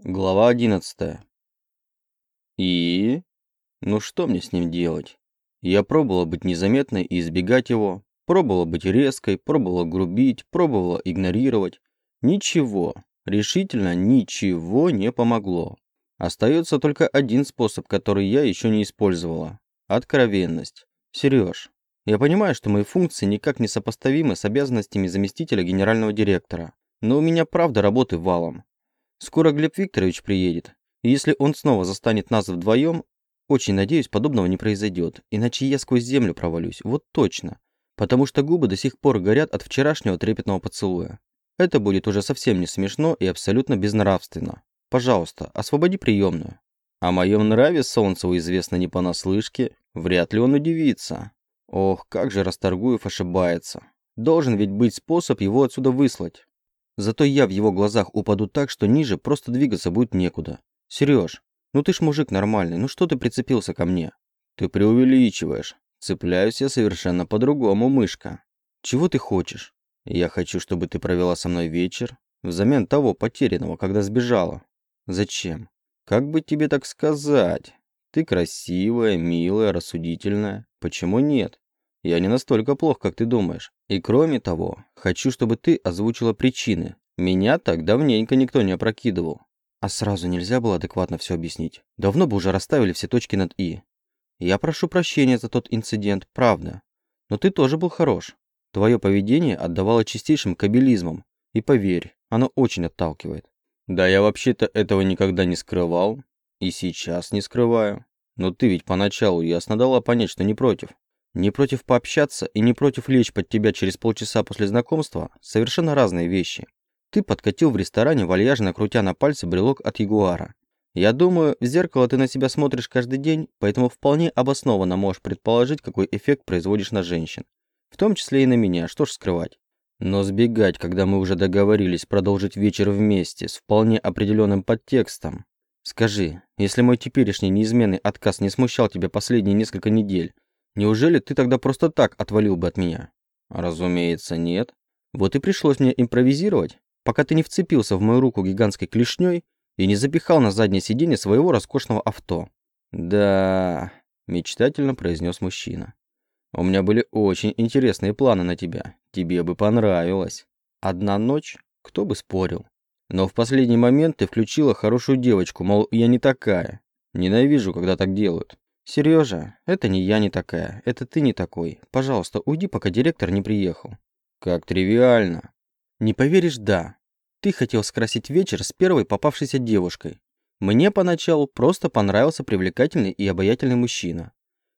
Глава 11. И? Ну что мне с ним делать? Я пробовала быть незаметной и избегать его, пробовала быть резкой, пробовала грубить, пробовала игнорировать. Ничего, решительно ничего не помогло. Остается только один способ, который я еще не использовала. Откровенность. Сереж, я понимаю, что мои функции никак не сопоставимы с обязанностями заместителя генерального директора, но у меня правда работы валом. Скоро Глеб Викторович приедет, и если он снова застанет нас вдвоем, очень надеюсь, подобного не произойдет, иначе я сквозь землю провалюсь, вот точно, потому что губы до сих пор горят от вчерашнего трепетного поцелуя. Это будет уже совсем не смешно и абсолютно безнравственно. Пожалуйста, освободи приемную. О моем нраве Солнцеву известно не понаслышке, вряд ли он удивится. Ох, как же Расторгуев ошибается. Должен ведь быть способ его отсюда выслать. Зато я в его глазах упаду так, что ниже просто двигаться будет некуда. Сереж, ну ты ж мужик нормальный, ну что ты прицепился ко мне? Ты преувеличиваешь. Цепляюсь я совершенно по-другому, мышка. Чего ты хочешь? Я хочу, чтобы ты провела со мной вечер, взамен того потерянного, когда сбежала. Зачем? Как бы тебе так сказать? Ты красивая, милая, рассудительная. Почему нет? Я не настолько плох, как ты думаешь. И кроме того, хочу, чтобы ты озвучила причины. Меня так давненько никто не опрокидывал. А сразу нельзя было адекватно все объяснить. Давно бы уже расставили все точки над «и». Я прошу прощения за тот инцидент, правда. Но ты тоже был хорош. Твое поведение отдавало чистейшим кабелизмом. И поверь, оно очень отталкивает. Да я вообще-то этого никогда не скрывал. И сейчас не скрываю. Но ты ведь поначалу ясно дала понять, что не против. Не против пообщаться и не против лечь под тебя через полчаса после знакомства – совершенно разные вещи. Ты подкатил в ресторане, вальяжно крутя на пальце брелок от Ягуара. Я думаю, в зеркало ты на себя смотришь каждый день, поэтому вполне обоснованно можешь предположить, какой эффект производишь на женщин. В том числе и на меня, что ж скрывать. Но сбегать, когда мы уже договорились продолжить вечер вместе, с вполне определенным подтекстом. Скажи, если мой теперешний неизменный отказ не смущал тебя последние несколько недель, Неужели ты тогда просто так отвалил бы от меня? Разумеется, нет. Вот и пришлось мне импровизировать, пока ты не вцепился в мою руку гигантской клешней и не запихал на заднее сиденье своего роскошного авто. Да, мечтательно произнес мужчина. У меня были очень интересные планы на тебя. Тебе бы понравилось. Одна ночь? Кто бы спорил. Но в последний момент ты включила хорошую девочку, мол, я не такая. Ненавижу, когда так делают. «Сережа, это не я не такая, это ты не такой. Пожалуйста, уйди, пока директор не приехал». «Как тривиально». «Не поверишь, да. Ты хотел скрасить вечер с первой попавшейся девушкой. Мне поначалу просто понравился привлекательный и обаятельный мужчина.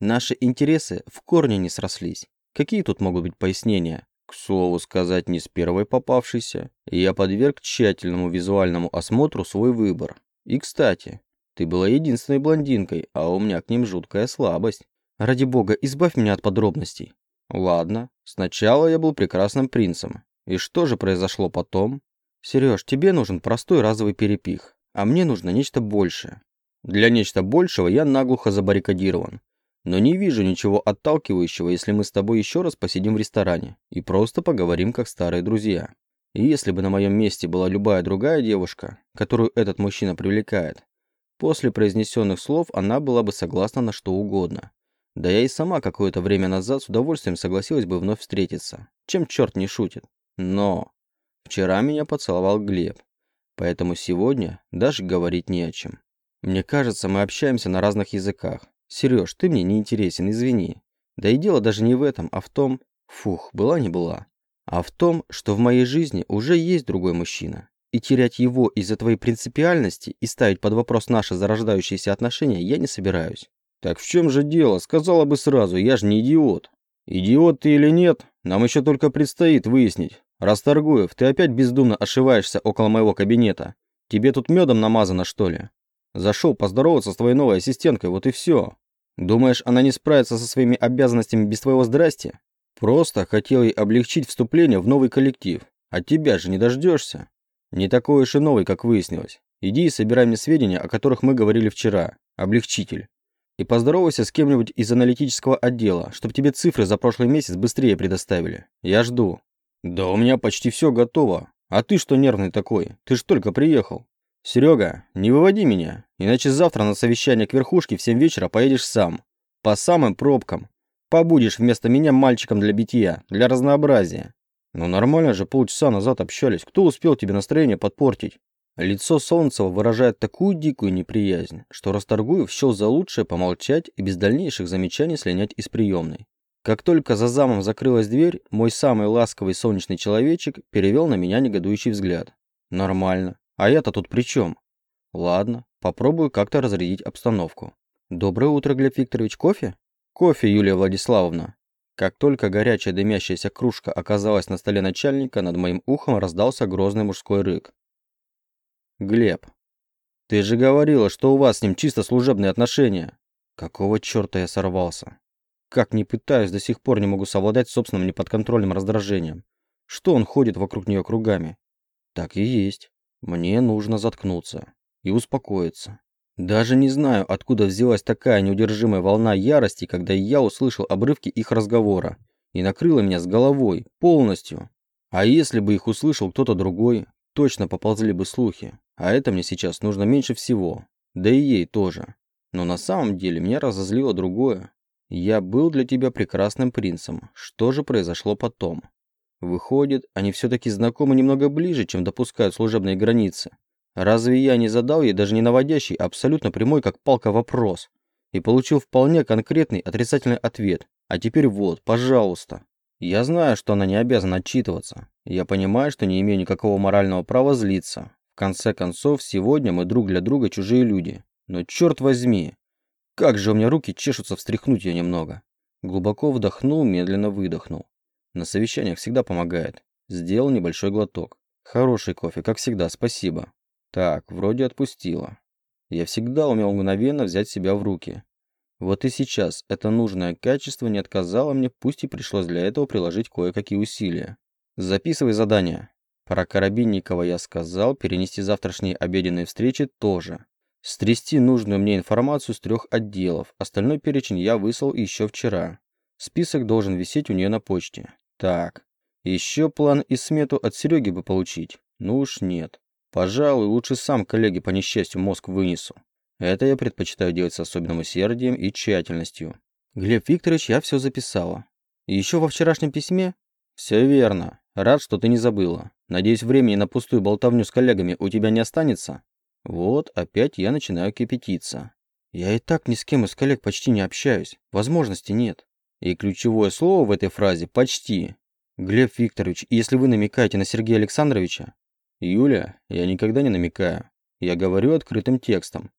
Наши интересы в корне не срослись. Какие тут могут быть пояснения? К слову сказать, не с первой попавшейся. Я подверг тщательному визуальному осмотру свой выбор. И, кстати, ты была единственной блондинкой, а у меня к ним жуткая слабость. Ради бога, избавь меня от подробностей. Ладно, сначала я был прекрасным принцем. И что же произошло потом? Сереж, тебе нужен простой разовый перепих, а мне нужно нечто большее. Для нечто большего я наглухо забаррикадирован. Но не вижу ничего отталкивающего, если мы с тобой еще раз посидим в ресторане и просто поговорим как старые друзья. И если бы на моем месте была любая другая девушка, которую этот мужчина привлекает, После произнесенных слов она была бы согласна на что угодно. Да я и сама какое-то время назад с удовольствием согласилась бы вновь встретиться. Чем черт не шутит. Но вчера меня поцеловал Глеб. Поэтому сегодня даже говорить не о чем. Мне кажется, мы общаемся на разных языках. Сереж, ты мне не интересен, извини. Да и дело даже не в этом, а в том... Фух, была не была. А в том, что в моей жизни уже есть другой мужчина. И терять его из-за твоей принципиальности и ставить под вопрос наши зарождающиеся отношения я не собираюсь. Так в чем же дело? Сказала бы сразу, я же не идиот. Идиот ты или нет, нам еще только предстоит выяснить. Расторгуев, ты опять бездумно ошиваешься около моего кабинета. Тебе тут медом намазано, что ли? Зашел поздороваться с твоей новой ассистенткой, вот и все. Думаешь, она не справится со своими обязанностями без твоего здрасти? Просто хотел ей облегчить вступление в новый коллектив. От тебя же не дождешься. Не такой уж и новый, как выяснилось. Иди и собирай мне сведения, о которых мы говорили вчера. Облегчитель. И поздоровайся с кем-нибудь из аналитического отдела, чтобы тебе цифры за прошлый месяц быстрее предоставили. Я жду. Да у меня почти все готово. А ты что нервный такой? Ты ж только приехал. Серега, не выводи меня, иначе завтра на совещание к верхушке в 7 вечера поедешь сам. По самым пробкам. Побудешь вместо меня мальчиком для битья, для разнообразия. Ну нормально же полчаса назад общались. Кто успел тебе настроение подпортить? Лицо Солнцева выражает такую дикую неприязнь, что Расторгуев счел за лучшее помолчать и без дальнейших замечаний слинять из приемной. Как только за замом закрылась дверь, мой самый ласковый солнечный человечек перевел на меня негодующий взгляд. Нормально. А я-то тут при чем? Ладно, попробую как-то разрядить обстановку. Доброе утро, Глеб Викторович. Кофе? Кофе, Юлия Владиславовна. Как только горячая дымящаяся кружка оказалась на столе начальника, над моим ухом раздался грозный мужской рык. Глеб, ты же говорила, что у вас с ним чисто служебные отношения. Какого черта я сорвался? Как не пытаюсь, до сих пор не могу совладать собственным неподконтрольным раздражением. Что он ходит вокруг нее кругами? Так и есть. Мне нужно заткнуться и успокоиться. Даже не знаю, откуда взялась такая неудержимая волна ярости, когда я услышал обрывки их разговора и накрыла меня с головой, полностью. А если бы их услышал кто-то другой, точно поползли бы слухи. А это мне сейчас нужно меньше всего. Да и ей тоже. Но на самом деле меня разозлило другое. Я был для тебя прекрасным принцем. Что же произошло потом? Выходит, они все-таки знакомы немного ближе, чем допускают служебные границы. Разве я не задал ей даже не наводящий, а абсолютно прямой, как палка, вопрос? И получил вполне конкретный отрицательный ответ. А теперь вот, пожалуйста. Я знаю, что она не обязана отчитываться. Я понимаю, что не имею никакого морального права злиться. В конце концов, сегодня мы друг для друга чужие люди. Но черт возьми, как же у меня руки чешутся встряхнуть ее немного. Глубоко вдохнул, медленно выдохнул. На совещаниях всегда помогает. Сделал небольшой глоток. Хороший кофе, как всегда, спасибо. Так, вроде отпустила. Я всегда умел мгновенно взять себя в руки. Вот и сейчас это нужное качество не отказало мне, пусть и пришлось для этого приложить кое-какие усилия. Записывай задание. Про Карабинникова я сказал, перенести завтрашние обеденные встречи тоже. Стрясти нужную мне информацию с трех отделов, остальной перечень я выслал еще вчера. Список должен висеть у нее на почте. Так, еще план и смету от Сереги бы получить. Ну уж нет. Пожалуй, лучше сам коллеге по несчастью мозг вынесу. Это я предпочитаю делать с особенным усердием и тщательностью. Глеб Викторович, я все записала. Еще во вчерашнем письме? Все верно. Рад, что ты не забыла. Надеюсь, времени на пустую болтовню с коллегами у тебя не останется? Вот, опять я начинаю кипятиться. Я и так ни с кем из коллег почти не общаюсь. Возможности нет. И ключевое слово в этой фразе «почти». Глеб Викторович, если вы намекаете на Сергея Александровича... Юля, я никогда не намекаю. Я говорю открытым текстом.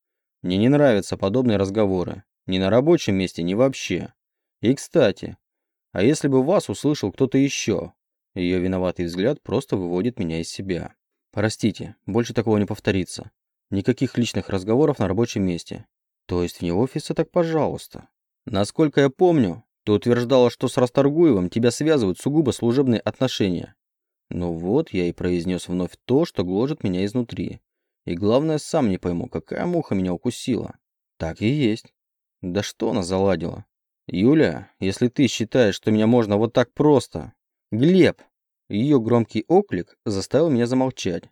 Мне не нравятся подобные разговоры. Ни на рабочем месте, ни вообще. И кстати, а если бы вас услышал кто-то еще? Ее виноватый взгляд просто выводит меня из себя. Простите, больше такого не повторится. Никаких личных разговоров на рабочем месте. То есть вне офиса так пожалуйста. Насколько я помню, ты утверждала, что с Расторгуевым тебя связывают сугубо служебные отношения. Ну вот, я и произнес вновь то, что гложет меня изнутри. И главное, сам не пойму, какая муха меня укусила. Так и есть. Да что она заладила? Юля, если ты считаешь, что меня можно вот так просто... Глеб! Ее громкий оклик заставил меня замолчать.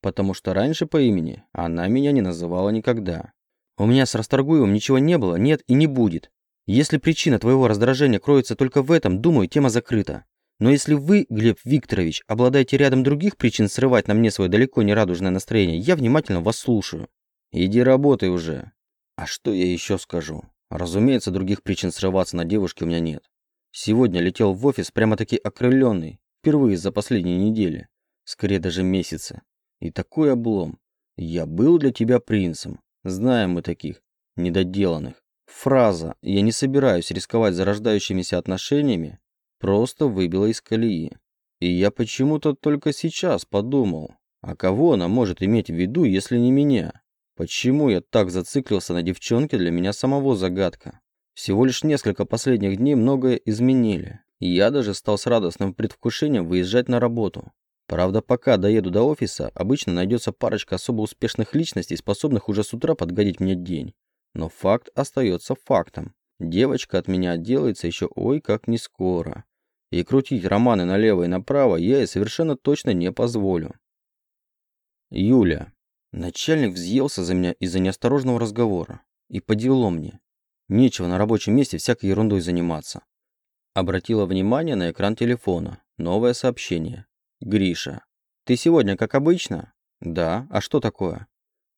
Потому что раньше по имени она меня не называла никогда. У меня с Расторгуевым ничего не было, нет и не будет. Если причина твоего раздражения кроется только в этом, думаю, тема закрыта. Но если вы, Глеб Викторович, обладаете рядом других причин срывать на мне свое далеко не радужное настроение, я внимательно вас слушаю. Иди работай уже. А что я еще скажу? Разумеется, других причин срываться на девушке у меня нет. Сегодня летел в офис прямо-таки окрыленный, впервые за последние недели, скорее даже месяцы. И такой облом. Я был для тебя принцем. Знаем мы таких, недоделанных. Фраза «я не собираюсь рисковать зарождающимися отношениями» просто выбила из колеи. И я почему-то только сейчас подумал, а кого она может иметь в виду, если не меня? Почему я так зациклился на девчонке, для меня самого загадка. Всего лишь несколько последних дней многое изменили. Я даже стал с радостным предвкушением выезжать на работу. Правда, пока доеду до офиса, обычно найдется парочка особо успешных личностей, способных уже с утра подгадить мне день. Но факт остается фактом. Девочка от меня отделается еще ой как не скоро. И крутить романы налево и направо я ей совершенно точно не позволю. Юля. Начальник взъелся за меня из-за неосторожного разговора. И по делу мне. Нечего на рабочем месте всякой ерундой заниматься. Обратила внимание на экран телефона. Новое сообщение. Гриша. Ты сегодня как обычно? Да. А что такое?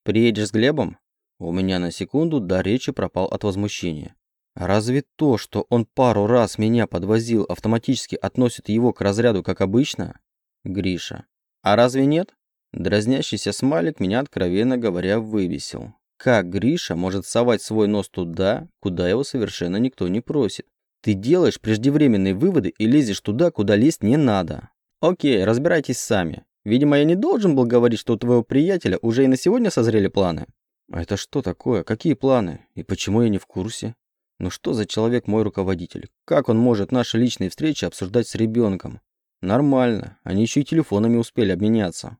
Приедешь с Глебом? У меня на секунду до речи пропал от возмущения. Разве то, что он пару раз меня подвозил, автоматически относит его к разряду как обычно? Гриша. А разве нет? Дразнящийся смайлик меня, откровенно говоря, вывесил. Как Гриша может совать свой нос туда, куда его совершенно никто не просит? Ты делаешь преждевременные выводы и лезешь туда, куда лезть не надо. Окей, разбирайтесь сами. Видимо, я не должен был говорить, что у твоего приятеля уже и на сегодня созрели планы. А это что такое? Какие планы? И почему я не в курсе? Ну что за человек мой руководитель? Как он может наши личные встречи обсуждать с ребенком? Нормально. Они еще и телефонами успели обменяться.